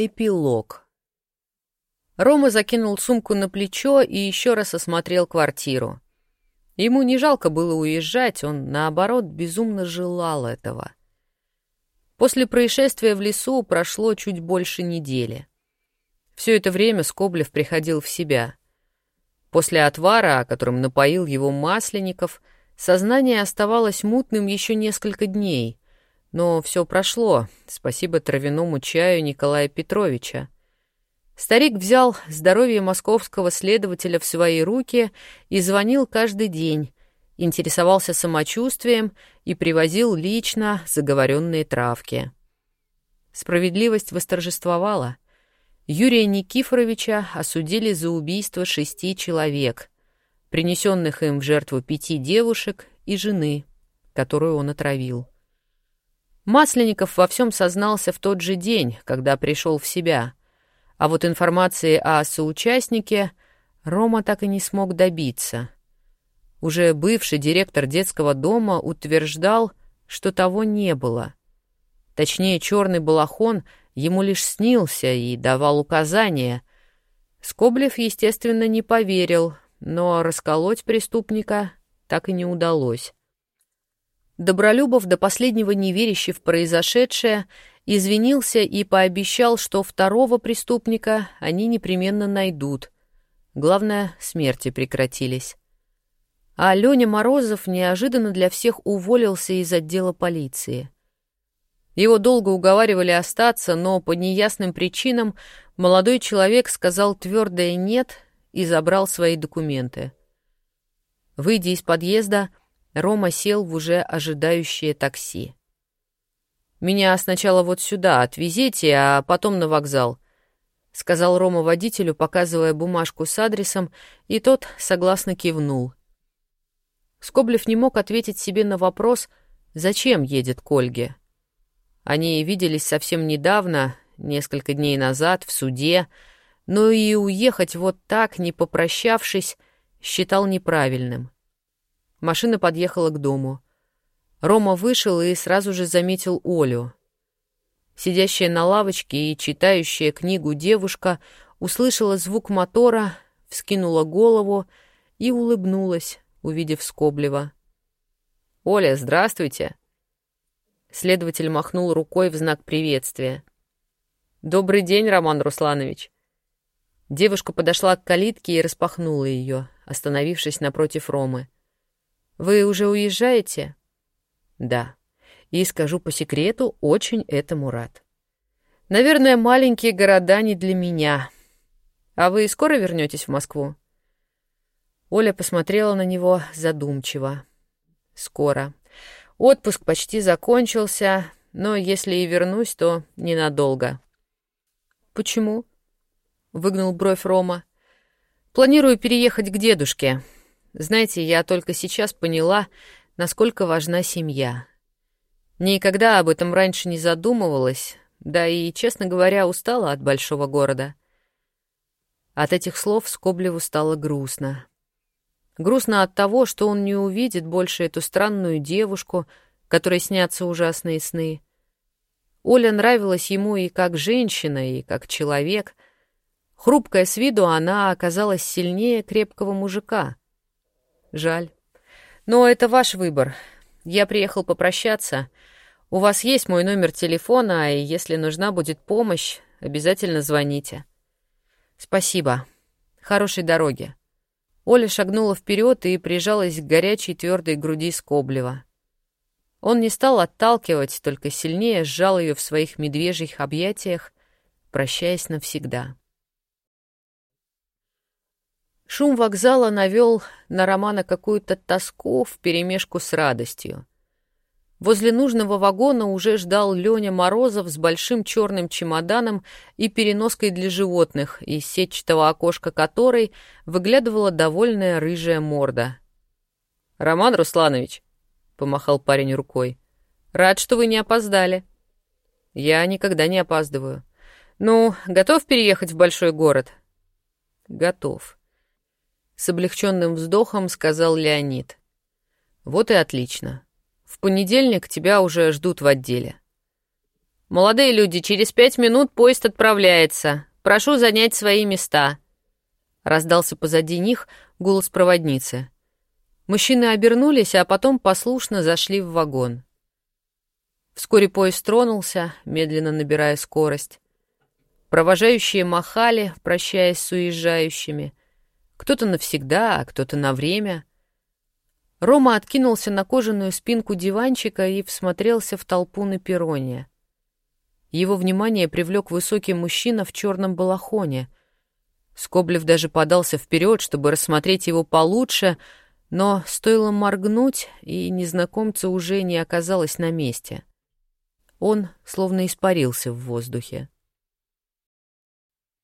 Эпилог. Рома закинул сумку на плечо и еще раз осмотрел квартиру. Ему не жалко было уезжать, он, наоборот, безумно желал этого. После происшествия в лесу прошло чуть больше недели. Все это время Скоблев приходил в себя. После отвара, которым напоил его Масленников, сознание оставалось мутным еще несколько дней — но все прошло, спасибо травяному чаю Николая Петровича. Старик взял здоровье московского следователя в свои руки и звонил каждый день, интересовался самочувствием и привозил лично заговоренные травки. Справедливость восторжествовала. Юрия Никифоровича осудили за убийство шести человек, принесенных им в жертву пяти девушек и жены, которую он отравил. Масленников во всем сознался в тот же день, когда пришел в себя. А вот информации о соучастнике Рома так и не смог добиться. Уже бывший директор детского дома утверждал, что того не было. Точнее, черный балахон ему лишь снился и давал указания. Скоблев, естественно, не поверил, но расколоть преступника так и не удалось. Добролюбов, до последнего не верящий в произошедшее, извинился и пообещал, что второго преступника они непременно найдут. Главное, смерти прекратились. А Леня Морозов неожиданно для всех уволился из отдела полиции. Его долго уговаривали остаться, но по неясным причинам молодой человек сказал твердое «нет» и забрал свои документы. Выйдя из подъезда, Рома сел в уже ожидающее такси. «Меня сначала вот сюда отвезите, а потом на вокзал», — сказал Рома водителю, показывая бумажку с адресом, и тот согласно кивнул. Скоблев не мог ответить себе на вопрос, зачем едет к Ольге. Они виделись совсем недавно, несколько дней назад, в суде, но и уехать вот так, не попрощавшись, считал неправильным. Машина подъехала к дому. Рома вышел и сразу же заметил Олю. Сидящая на лавочке и читающая книгу девушка услышала звук мотора, вскинула голову и улыбнулась, увидев Скоблева. «Оля, здравствуйте!» Следователь махнул рукой в знак приветствия. «Добрый день, Роман Русланович!» Девушка подошла к калитке и распахнула ее, остановившись напротив Ромы. Вы уже уезжаете? Да. И скажу по секрету, очень этому рад. Наверное, маленькие города не для меня. А вы скоро вернетесь в Москву? Оля посмотрела на него задумчиво. Скоро. Отпуск почти закончился, но если и вернусь, то ненадолго. Почему? Выгнул бровь Рома. Планирую переехать к дедушке. Знаете, я только сейчас поняла, насколько важна семья. Никогда об этом раньше не задумывалась, да и, честно говоря, устала от большого города. От этих слов Скоблеву стало грустно. Грустно от того, что он не увидит больше эту странную девушку, которой снятся ужасные сны. Оля нравилась ему и как женщина, и как человек. Хрупкая с виду, она оказалась сильнее крепкого мужика — Жаль. Но это ваш выбор. Я приехал попрощаться. У вас есть мой номер телефона, и если нужна будет помощь, обязательно звоните. Спасибо. Хорошей дороги. Оля шагнула вперед и прижалась к горячей твердой груди Скоблева. Он не стал отталкивать, только сильнее сжал ее в своих медвежьих объятиях, прощаясь навсегда. Шум вокзала навел на Романа какую-то тоску вперемешку с радостью. Возле нужного вагона уже ждал Леня Морозов с большим черным чемоданом и переноской для животных, из сетчатого окошка которой выглядывала довольная рыжая морда. «Роман Русланович», — помахал парень рукой, — «рад, что вы не опоздали». «Я никогда не опаздываю». «Ну, готов переехать в большой город?» «Готов», с облегченным вздохом сказал Леонид. Вот и отлично. В понедельник тебя уже ждут в отделе. «Молодые люди, через пять минут поезд отправляется. Прошу занять свои места». Раздался позади них голос проводницы. Мужчины обернулись, а потом послушно зашли в вагон. Вскоре поезд тронулся, медленно набирая скорость. Провожающие махали, прощаясь с уезжающими. Кто-то навсегда, а кто-то на время. Рома откинулся на кожаную спинку диванчика и всмотрелся в толпу на перроне. Его внимание привлек высокий мужчина в черном балахоне. Скоблев даже подался вперед, чтобы рассмотреть его получше, но стоило моргнуть, и незнакомца уже не оказалось на месте. Он словно испарился в воздухе.